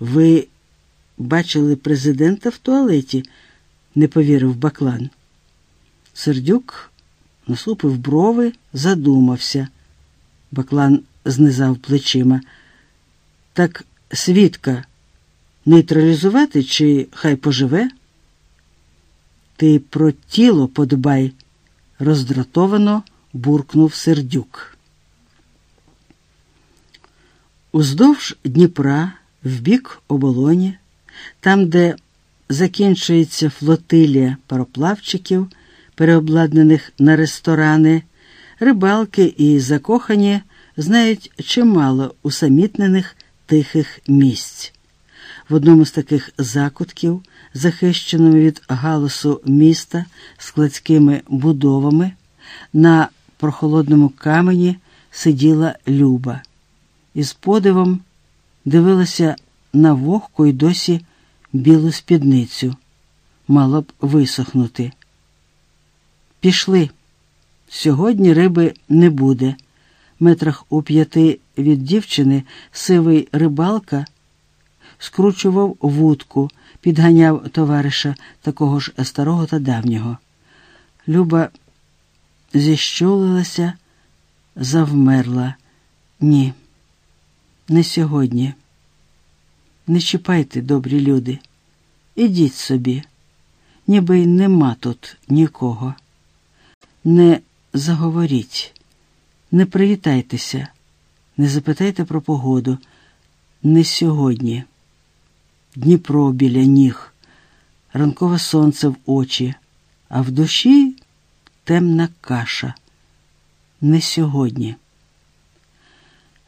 Ви бачили президента в туалеті? не повірив Баклан. Сердюк насупив брови, задумався. Баклан знизав плечима. Так свідка нейтралізувати чи хай поживе? Ти про тіло подбай, роздратовано буркнув сердюк. Уздовж Дніпра, в бік оболоні, там, де закінчується флотилія пароплавчиків, переобладнаних на ресторани, рибалки і закохані знають чимало усамітнених тихих місць. В одному з таких закутків, захищеному від галасу міста складськими будовами, на прохолодному камені сиділа Люба і з подивом дивилася на вогку й досі білу спідницю. Мало б висохнути. Пішли. Сьогодні риби не буде. Метрах у п'яти від дівчини сивий рибалка скручував вудку, підганяв товариша такого ж старого та давнього. Люба зіщулилася, завмерла. Ні, не сьогодні. Не чіпайте, добрі люди, ідіть собі, ніби й нема тут нікого. Не заговоріть, не привітайтеся, не запитайте про погоду. Не сьогодні. Дніпро біля ніг, ранкове сонце в очі, а в душі темна каша. Не сьогодні.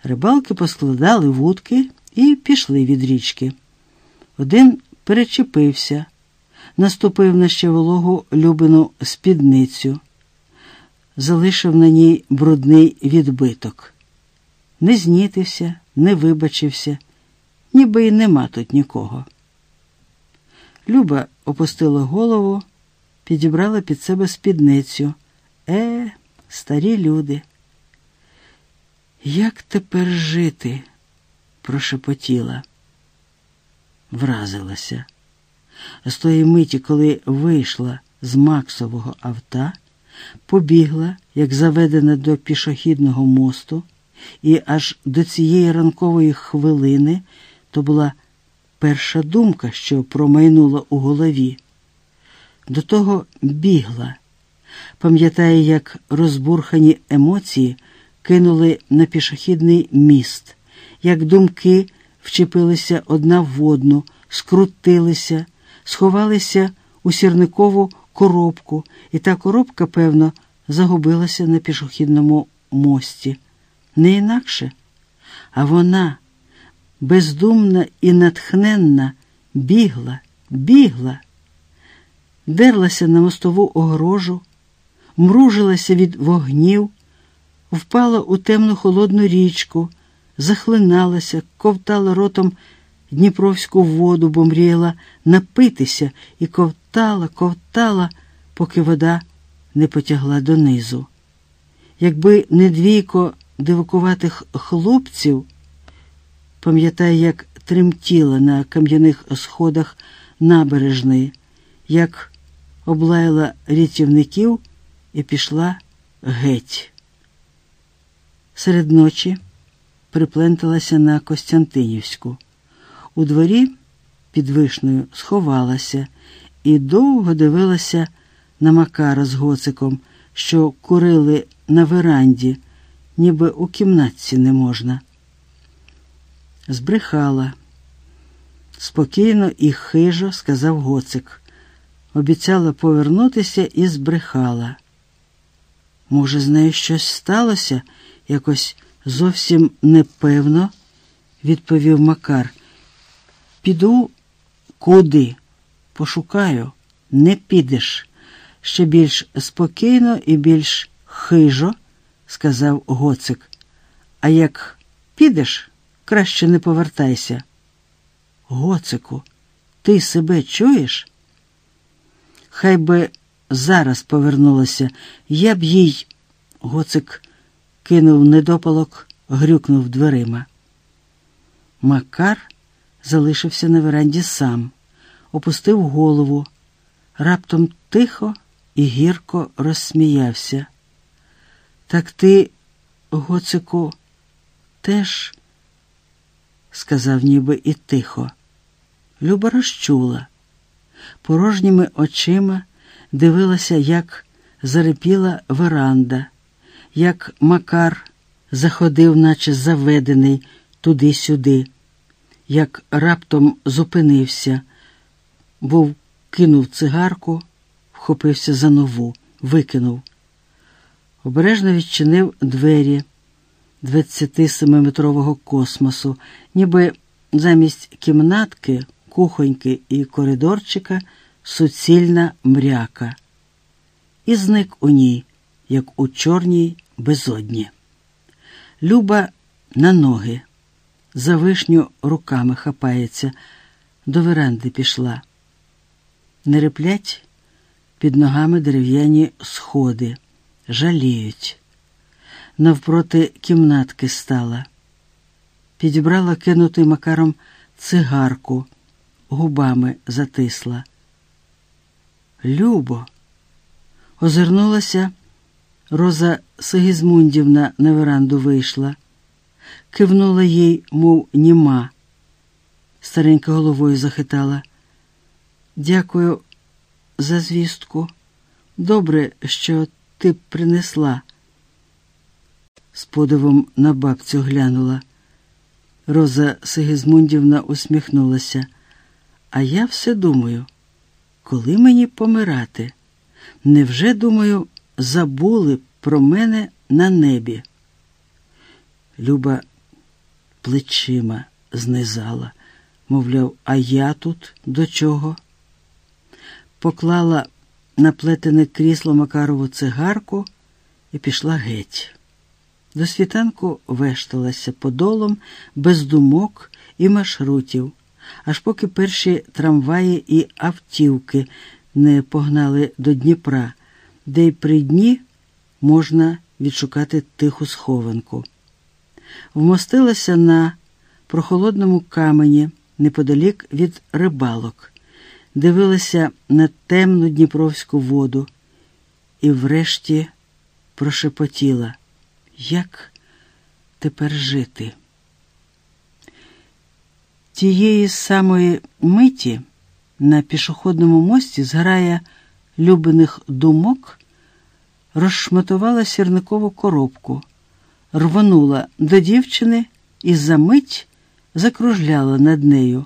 Рибалки поскладали вудки і пішли від річки. Один перечепився, наступив на ще вологу любину спідницю, залишив на ній брудний відбиток. Не знітився, не вибачився, ніби й нема тут нікого. Люба опустила голову, підібрала під себе спідницю. Е, старі люди. Як тепер жити? прошепотіла, вразилася. З тої миті, коли вийшла з Максового авта, побігла, як заведена до пішохідного мосту, і аж до цієї ранкової хвилини то була перша думка, що промайнула у голові. До того бігла, пам'ятає, як розбурхані емоції кинули на пішохідний міст, як думки вчепилися одна в одну, скрутилися, сховалися у сірникову коробку, і та коробка, певно, загубилася на пішохідному мості. Не інакше, а вона, бездумна і натхненна, бігла, бігла, дерлася на мостову огорожу, мружилася від вогнів, впала у темну холодну річку, захлиналася, ковтала ротом дніпровську воду, бо мріяла напитися і ковтала, ковтала, поки вода не потягла донизу. Якби не двійко дивакуватих хлопців, пам'ятає, як тремтіла на кам'яних сходах набережної, як облаяла рятівників і пішла геть. Серед ночі припленталася на Костянтинівську. У дворі під вишнею сховалася і довго дивилася на Макара з гоциком, що курили на веранді, ніби у кімнатці не можна. Збрехала. Спокійно і хижо сказав гоцик. Обіцяла повернутися і збрехала. Може, з нею щось сталося? Якось зовсім непевно, відповів Макар. Піду куди? Пошукаю, не підеш. Ще більш спокійно і більш хижо, сказав гоцик. А як підеш, краще не повертайся. Гоцику, ти себе чуєш? Хай би зараз повернулася, я б їй. Гоцик кинув недопалок, грюкнув дверима. Макар залишився на веранді сам, опустив голову, раптом тихо і гірко розсміявся. Так ти, Гоцику, теж, сказав ніби і тихо. Люба розчула, порожніми очима дивилася, як зарипіла веранда, як Макар заходив, наче заведений туди-сюди, як раптом зупинився, був кинув цигарку, вхопився за нову, викинув. Обережно відчинив двері 27-метрового космосу, ніби замість кімнатки, кухоньки і коридорчика суцільна мряка, і зник у ній, як у чорній безодні. Люба на ноги, за вишню руками хапається, до веранди пішла. Не реплять під ногами дерев'яні сходи, жаліють. Навпроти кімнатки стала, підібрала кинутий макаром цигарку, губами затисла. Любо, озирнулася. Роза Сигізмундівна на веранду вийшла, кивнула їй, мов німа. Старенька головою захитала. Дякую за звістку. Добре, що ти принесла. З подивом на бабцю глянула. Роза Сигізмундівна усміхнулася. А я все думаю, коли мені помирати? Невже думаю, забули про мене на небі? Люба плечима знизала, мовляв, а я тут до чого? Поклала на плетене крісло Макарову цигарку і пішла геть. До світанку вешталася подолом, без думок і маршрутів, аж поки перші трамваї і автівки не погнали до Дніпра, де й при дні можна відшукати тиху схованку. Вмостилася на прохолодному камені неподалік від рибалок, дивилася на темну дніпровську воду і врешті прошепотіла, як тепер жити. Тієї самої миті на пішохідному мості зграя любиних думок розшматувала сірникову коробку, рвонула до дівчини і за мить закружляла над нею,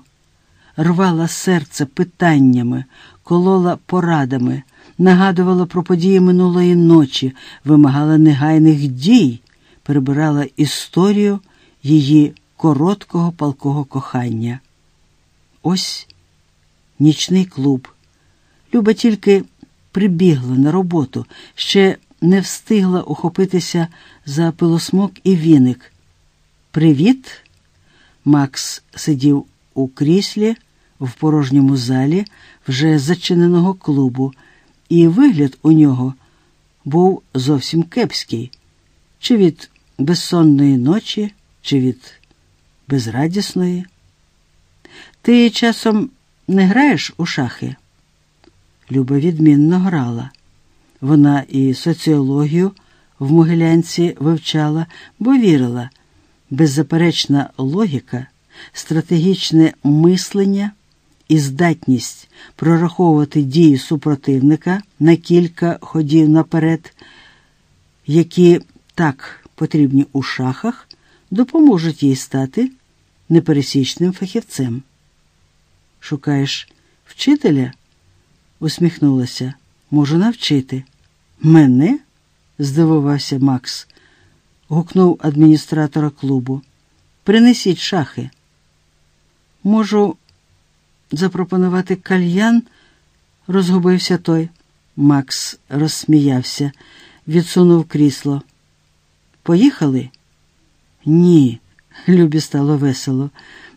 рвала серце питаннями, колола порадами, нагадувала про події минулої ночі, вимагала негайних дій, перебирала історію її короткого палкого кохання. Ось нічний клуб. Люба тільки прибігла на роботу, ще не встигла ухопитися за пилосмок і віник. Привіт. Макс сидів у кріслі в порожньому залі вже зачиненого клубу, і вигляд у нього був зовсім кепський, чи від безсонної ночі, чи від безрадісної. Ти часом не граєш у шахи? Люба відмінно грала. Вона і соціологію в Могилянці вивчала, бо вірила, беззаперечна логіка, стратегічне мислення і здатність прораховувати дії супротивника на кілька ходів наперед, які так потрібні у шахах, допоможуть їй стати непересічним фахівцем. Шукаєш вчителя? Усміхнулася. Можу навчити. Мене? здивувався Макс. Гукнув адміністратора клубу. Принесіть шахи. Можу запропонувати кальян, розгубився той. Макс розсміявся, відсунув крісло. Поїхали? Ні, Любі стало весело.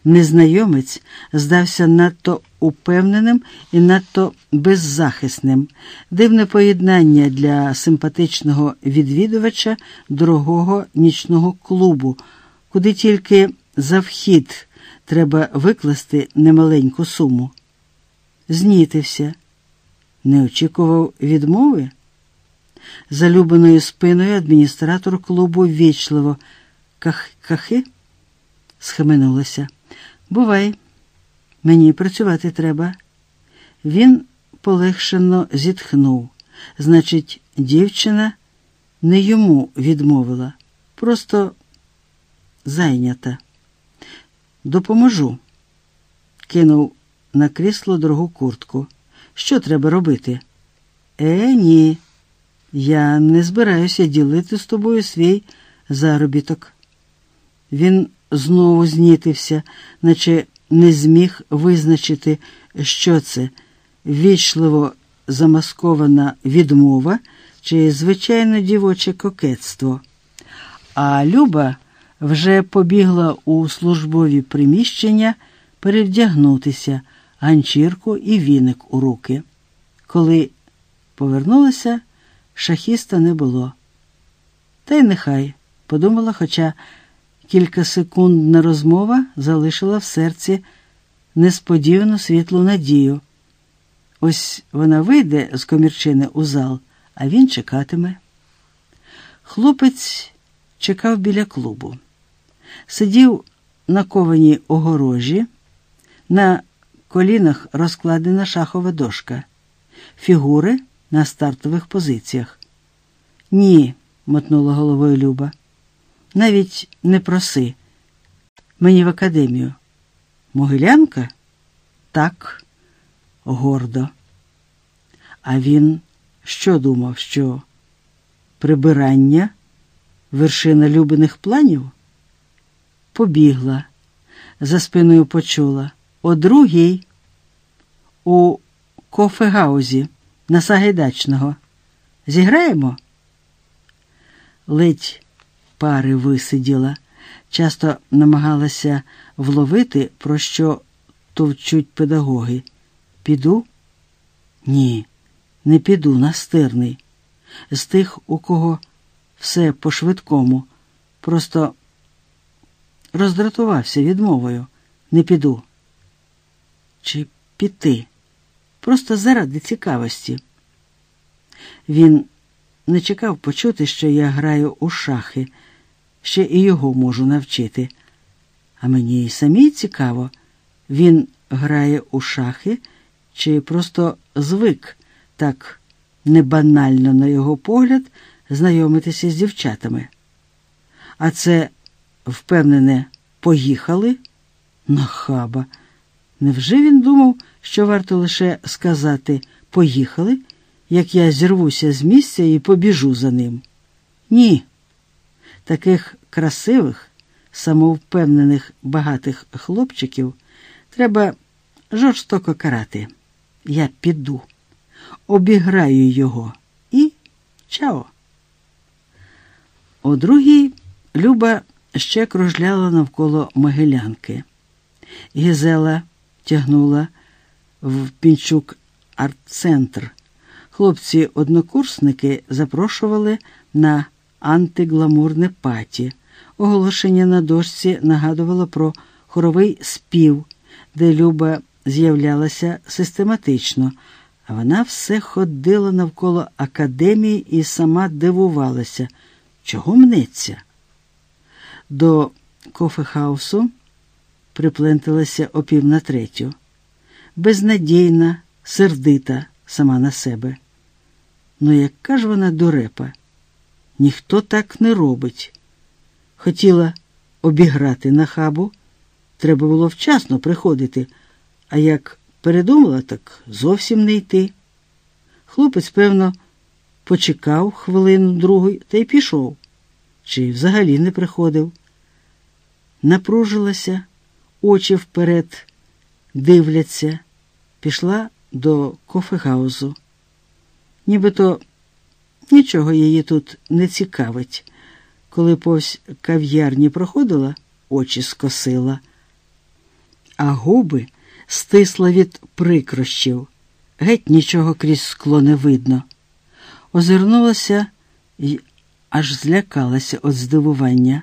Незнайомець здався надто упевненим і надто беззахисним, дивне поєднання для симпатичного відвідувача дорогого нічного клубу, куди тільки за вхід треба викласти немаленьку суму. Знітився, не очікував відмови. Залюбленою спиною адміністратор клубу ввічливо ках кахи схаменулася. Бувай, мені працювати треба. Він полегшено зітхнув. Значить, дівчина не йому відмовила, просто зайнята. Допоможу. Кинув на крісло дорогу куртку. Що треба робити? Е, ні. Я не збираюся ділити з тобою свій заробіток. Він знову знітився, наче не зміг визначити, що це вічливо замаскована відмова чи звичайно дівоче кокетство. А Люба вже побігла у службові приміщення перевдягнутися, ганчірку і віник у руки. Коли повернулася, шахіста не було. Та й нехай, подумала, хоча кількасекундна розмова залишила в серці несподівану світлу надію. Ось вона вийде з комірчини у зал, а він чекатиме. Хлопець чекав біля клубу, сидів на кованій огорожі, на колінах розкладена шахова дошка, фігури на стартових позиціях. Ні, мотнула головою Люба. Навіть не проси. Мені в академію. Могилянка? Так, гордо. А він що думав, що прибирання вершина любиних планів? Побігла, за спиною почула. О другій у кофегаузі на Сагайдачного. Зіграємо? Ледь пари висиділа, часто намагалася вловити, про що товчуть педагоги. Піду? Ні, не піду, настирний. З тих, у кого все по-швидкому, просто роздратувався відмовою. Не піду. Чи піти? Просто заради цікавості. Він не чекав почути, що я граю у шахи, ще і його можу навчити. А мені й самій цікаво, він грає у шахи чи просто звик так небанально, на його погляд, знайомитися з дівчатами. А це, впевнене, поїхали? Нахаба. Невже він думав, що варто лише сказати поїхали, як я зірвуся з місця і побіжу за ним? Ні. Таких красивих, самовпевнених багатих хлопчиків треба жорстоко карати. Я піду, обіграю його і чао. О другій Люба ще кружляла навколо могилянки. Гізела тягнула в пінчук арт-центр. Хлопці-однокурсники запрошували на антигламурне паті. Оголошення на дошці нагадувало про хоровий спів, де Люба з'являлася систематично, а вона все ходила навколо академії і сама дивувалася, чого мнеться. До кофехаусу припленталася о пів на третю, безнадійна, сердита сама на себе. Ну, яка ж вона дурепа? Ніхто так не робить. Хотіла обіграти на хабу, треба було вчасно приходити, а як передумала, так зовсім не йти. Хлопець, певно, почекав хвилину другу та й пішов, чи взагалі не приходив. Напружилася, очі вперед дивляться, пішла до кофегаузу. Нібито нічого її тут не цікавить. Коли повз кав'ярні проходила, очі скосила, а губи стисла від прикрощів, геть нічого крізь скло не видно. Озирнулася і аж злякалася від здивування.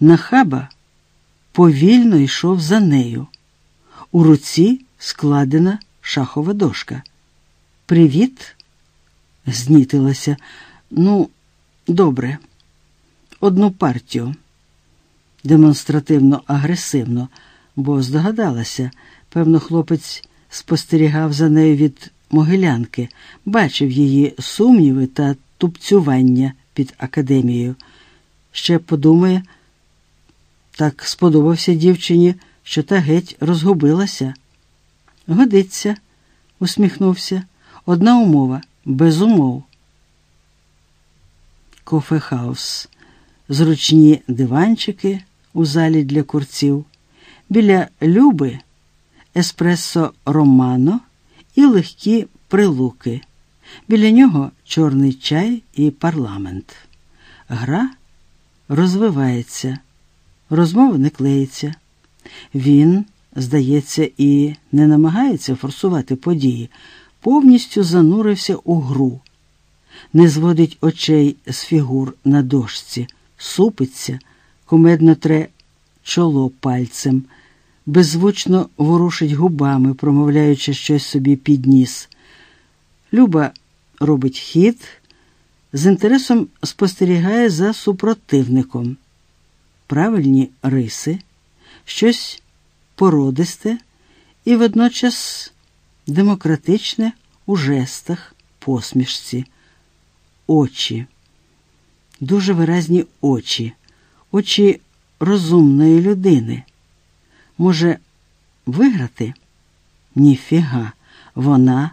Нахаба повільно йшов за нею. У руці складена шахова дошка. Привіт, знітилася. Ну, добре, одну партію. Демонстративно агресивно, бо здогадалася, певно, хлопець спостерігав за нею від могилянки, бачив її сумніви та тупцювання під академією. Ще подумає, так сподобався дівчині, що та геть розгубилася. Годиться, усміхнувся. Одна умова без умов. Кофехаус, зручні диванчики у залі для курців, біля люби, еспресо романо і легкі прилуки. Біля нього чорний чай і парламент. Гра розвивається, розмова не клеїться. Він, здається, і не намагається форсувати події, повністю занурився у гру, не зводить очей з фігур на дошці, супиться, кумедно тре чоло пальцем, беззвучно ворушить губами, промовляючи щось собі під ніс. Люба робить хід, з інтересом спостерігає за супротивником. Правильні риси, щось породисте і водночас демократичне у жестах, посмішці, очі, дуже виразні очі, очі розумної людини. Може, виграти? Ніфіга, вона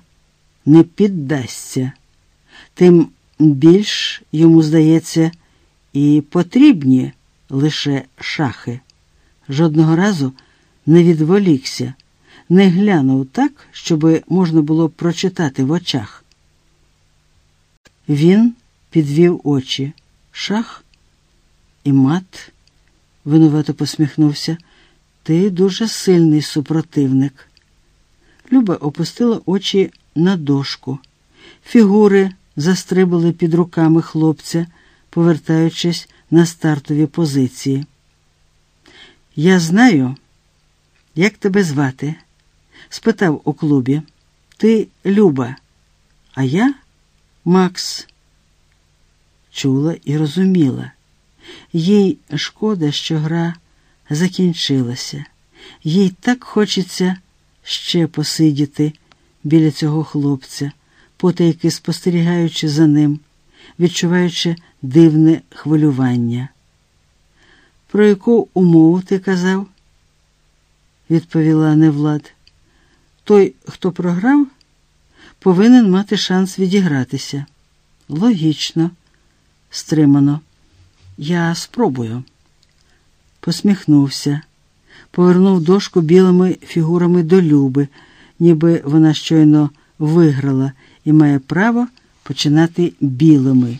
не піддасться, тим більш йому здається, і потрібні лише шахи. Жодного разу не відволікся, не глянув так, щоби можна було прочитати в очах. Він підвів очі, шах і мат, винувато посміхнувся. Ти дуже сильний супротивник. Люба опустила очі на дошку. Фігури застрибали під руками хлопця, повертаючись на стартові позиції. Я знаю, як тебе звати? Спитав у клубі. Ти Люба, а я Макс. Чула і розуміла. Їй шкода, що гра закінчилася. Їй так хочеться ще посидіти біля цього хлопця, потайки спостерігаючи за ним, відчуваючи дивне хвилювання. Про яку умову ти казав? відповіла Невлад. Той, хто програв, повинен мати шанс відігратися. Логічно, стримано. Я спробую. Посміхнувся, повернув дошку білими фігурами до Люби, ніби вона щойно виграла і має право починати білими.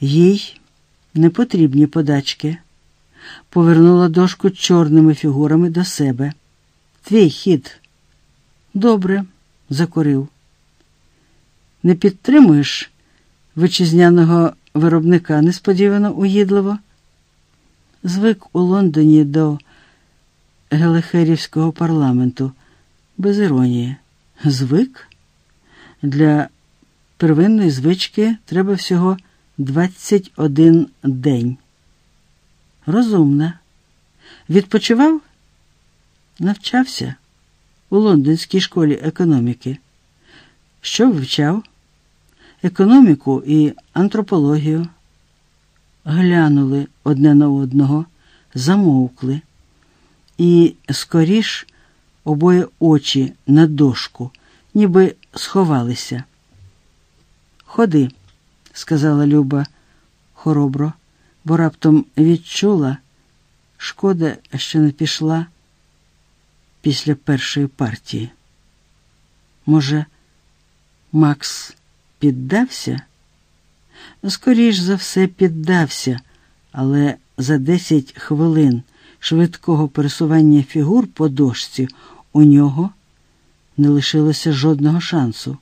Їй не потрібні подачки. Повернула дошку чорними фігурами до себе. Твій хід. Добре, закурив. Не підтримуєш витчизняного виробника несподівано уїдливо. Звик у Лондоні до Гелехерівського парламенту, без іронії. Звик? Для первинної звички треба всього 21 день. Розумна. Відпочивав? Навчався у Лондонській школі економіки. Що вивчав? Економіку і антропологію. Глянули одне на одного, замовкли, і скоріш обоє очі на дошку, ніби сховалися. Ходи, сказала Люба хоробро, бо раптом відчула, шкода, що не пішла після першої партії. Може, Макс піддався? Скоріш за все, піддався, але за десять хвилин швидкого пересування фігур по дошці у нього не лишилося жодного шансу.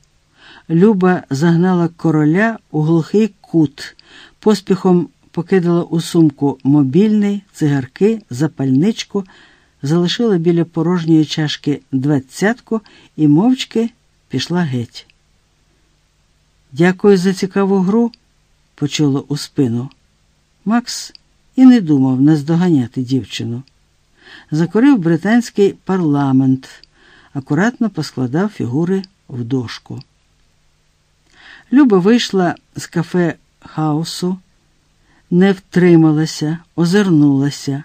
Люба загнала короля у глухий кут, поспіхом покидала у сумку мобільний, цигарки, запальничку, залишила біля порожньої чашки двадцятку і мовчки пішла геть. Дякую за цікаву гру, почуло у спину. Макс і не думав наздоганяти дівчину. Закорив британський парламент, акуратно поскладав фігури в дошку. Люба вийшла з кафе хаосу, не втрималася, озирнулася.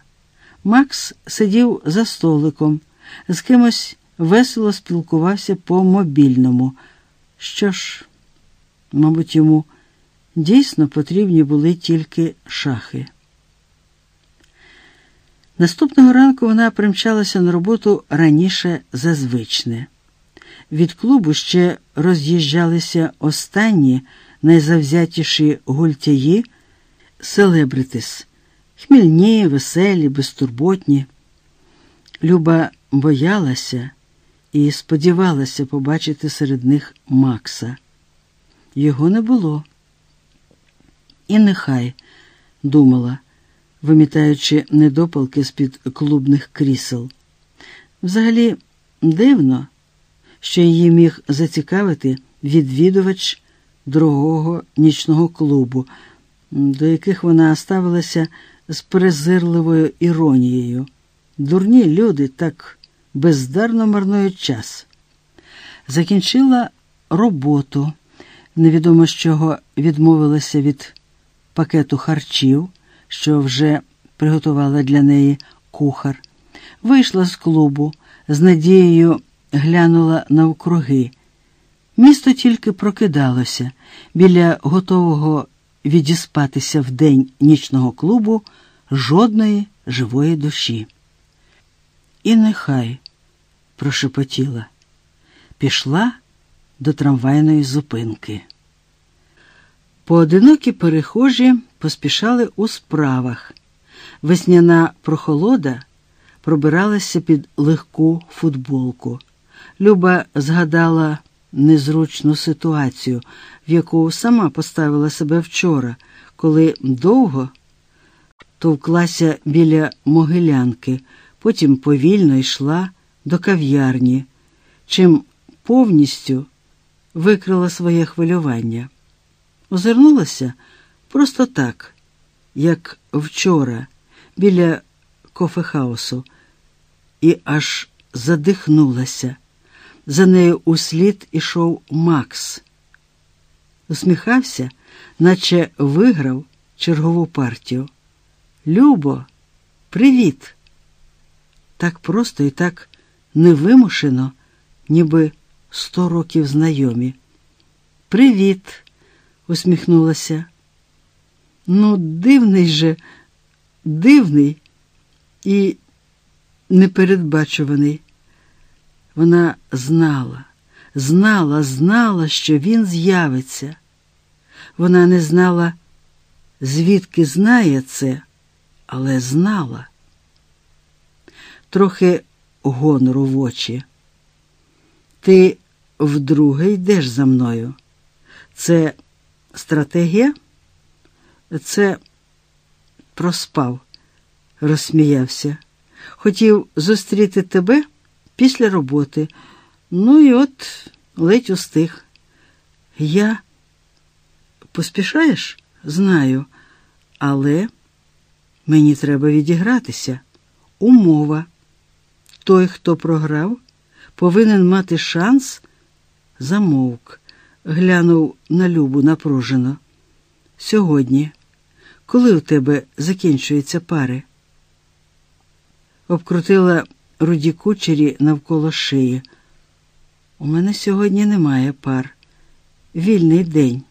Макс сидів за столиком, з кимось весело спілкувався по мобільному. Що ж, мабуть, йому дійсно потрібні були тільки шахи. Наступного ранку вона примчалася на роботу раніше за звичне. Від клубу ще роз'їжджалися останні найзавзятіші гультяї селебритис, хмільні, веселі, безтурботні. Люба боялася і сподівалася побачити серед них Макса. Його не було. І нехай думала, вимітаючи недопалки з-під клубних крісел. Взагалі дивно що її міг зацікавити відвідувач другого нічного клубу, до яких вона ставилася з презирливою іронією. Дурні люди так бездарно марнують час. Закінчила роботу, невідомо з чого відмовилася від пакету харчів, що вже приготувала для неї кухар, вийшла з клубу з надією глянула навкруги. Місто тільки прокидалося біля готового відіспатися в день нічного клубу жодної живої душі. І нехай прошепотіла, пішла до трамвайної зупинки. Поодинокі перехожі поспішали у справах. Весняна прохолода пробиралася під легку футболку. Люба згадала незручну ситуацію, в яку сама поставила себе вчора, коли довго товклася біля могилянки, потім повільно йшла до кав'ярні, чим повністю викрила своє хвилювання. Озирнулася просто так, як вчора, біля кофехаусу, і аж задихнулася. За нею услід ішов Макс. Усміхався, наче виграв чергову партію. Любо, привіт! Так просто і так невимушено, ніби сто років знайомі. Привіт, усміхнулася. Ну, дивний же, дивний і непередбачуваний. Вона знала, знала, знала, що він з'явиться. Вона не знала, звідки знає це, але знала. Трохи гонору в очі. Ти вдруге йдеш за мною. Це стратегія? Це проспав, розсміявся. Хотів зустріти тебе після роботи. Ну і от ледь устиг. Я поспішаєш? Знаю, але мені треба відігратися. Умова. Той, хто програв, повинен мати шанс, замовк, глянув на Любу напружено. Сьогодні, коли у тебе закінчуються пари? Обкрутила руді кучері навколо шиї. У мене сьогодні немає пар. Вільний день.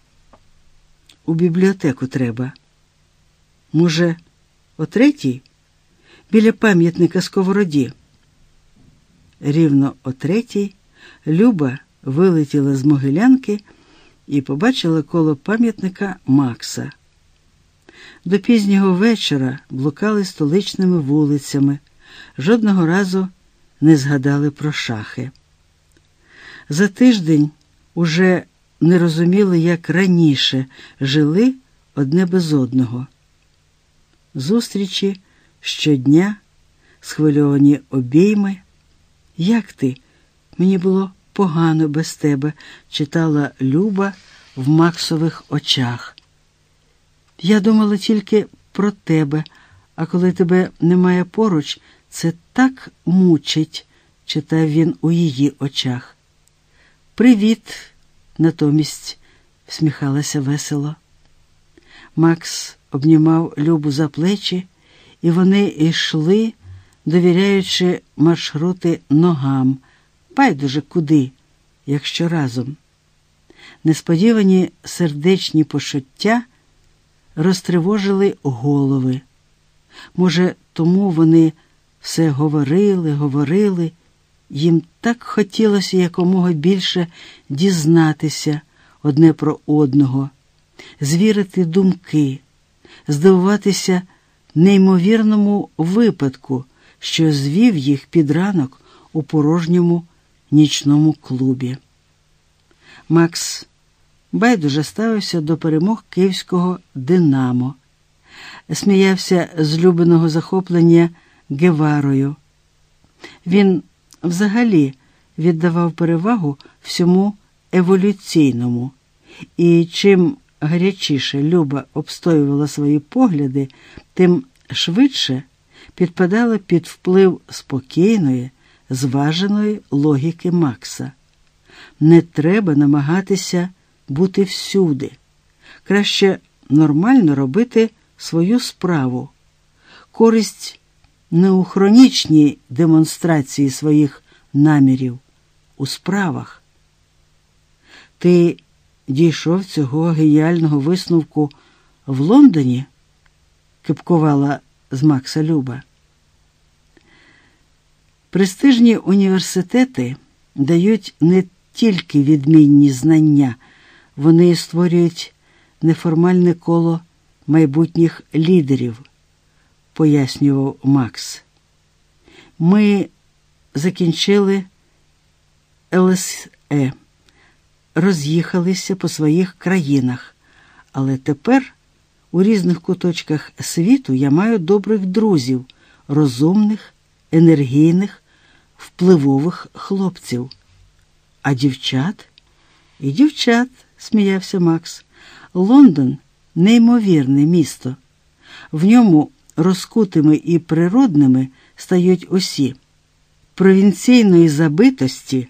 У бібліотеку треба. Може, о третій? Біля пам'ятника сковороді. Рівно о третій Люба вилетіла з могилянки і побачила коло пам'ятника Макса. До пізнього вечора блукали столичними вулицями жодного разу не згадали про шахи. За тиждень уже не розуміли, як раніше жили одне без одного. зустрічі щодня, схвильовані обійми. Як ти? Мені було погано без тебе, читала Люба в Максових очах. Я думала тільки про тебе, а коли тебе немає поруч, це так мучить, читав він у її очах. Привіт, натомість, всміхалася весело. Макс обнімав Любу за плечі, і вони йшли, довіряючи маршрути ногам, байдуже куди, якщо разом. Несподівані сердечні почуття розтривожили голови. Може, тому вони все говорили, говорили, їм так хотілося якомога більше дізнатися одне про одного, звірити думки, здивуватися неймовірному випадку, що звів їх під ранок у порожньому нічному клубі. Макс байдуже ставився до перемог київського Динамо, сміявся з любиного захоплення Геварою. Він взагалі віддавав перевагу всьому еволюційному, і чим гарячіше Люба обстоювала свої погляди, тим швидше підпадала під вплив спокійної, зваженої логіки Макса. Не треба намагатися бути всюди. Краще нормально робити свою справу. Користь не демонстрації своїх намірів, у справах. Ти дійшов цього геніального висновку в Лондоні? кипкувала з Макса Люба. Престижні університети дають не тільки відмінні знання, вони створюють неформальне коло майбутніх лідерів, пояснював Макс. Ми закінчили ЛСЕ, роз'їхалися по своїх країнах, але тепер у різних куточках світу я маю добрих друзів, розумних, енергійних, впливових хлопців. А дівчат? І дівчат, сміявся Макс. Лондон неймовірне місто. В ньому розкутими і природними стають усі. Провінційної забитості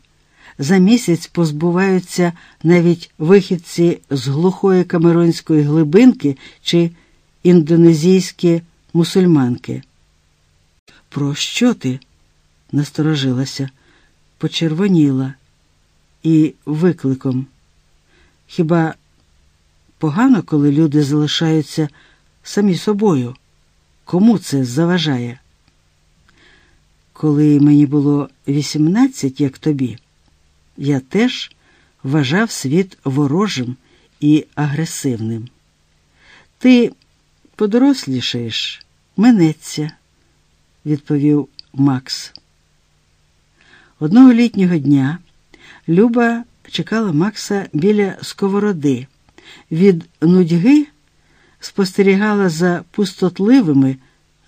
за місяць позбуваються навіть вихідці з глухої камеронської глибинки чи індонезійські мусульманки. Про що ти? насторожилася, почервоніла і викликом. Хіба погано, коли люди залишаються самі собою? Кому це заважає? Коли мені було вісімнадцять, як тобі, я теж вважав світ ворожим і агресивним. Ти подорослішаєш, минеться, відповів Макс. Одного літнього дня Люба чекала Макса біля сковороди. Від нудьги спостерігала за пустотливими,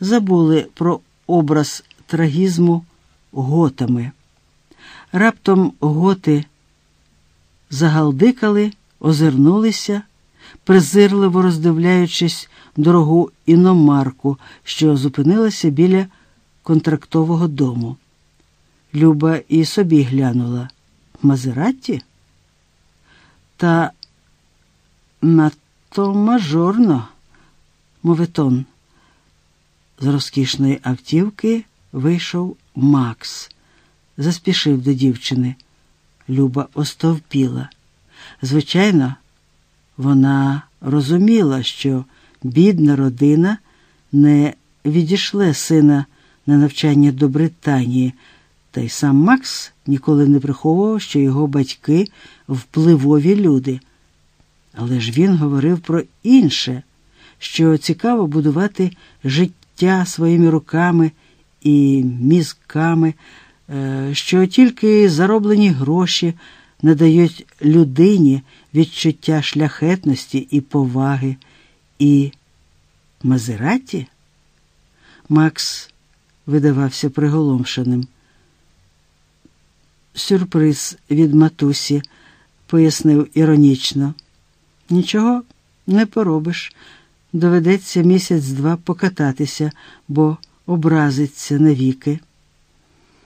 забули про образ трагізму готами. Раптом готи загалдикали, озирнулися, презирливо роздивляючись дорогу іномарку, що зупинилася біля контрактового дому. Люба і собі глянула. Мазератті? Та надто мажорно, моветон. З розкішної автівки вийшов Макс, заспішив до дівчини. Люба остовпіла. Звичайно, вона розуміла, що бідна родина не відійшле сина на навчання до Британії. Та й сам Макс ніколи не приховував, що його батьки впливові люди. Але ж він говорив про інше, що цікаво будувати життя своїми руками і мізками, е, що тільки зароблені гроші надають людині відчуття шляхетності і поваги, і Мазераті? Макс видавався приголомшеним. Сюрприз від матусі, пояснив іронічно. Нічого не поробиш. Доведеться місяць-два покататися, бо образиться навіки.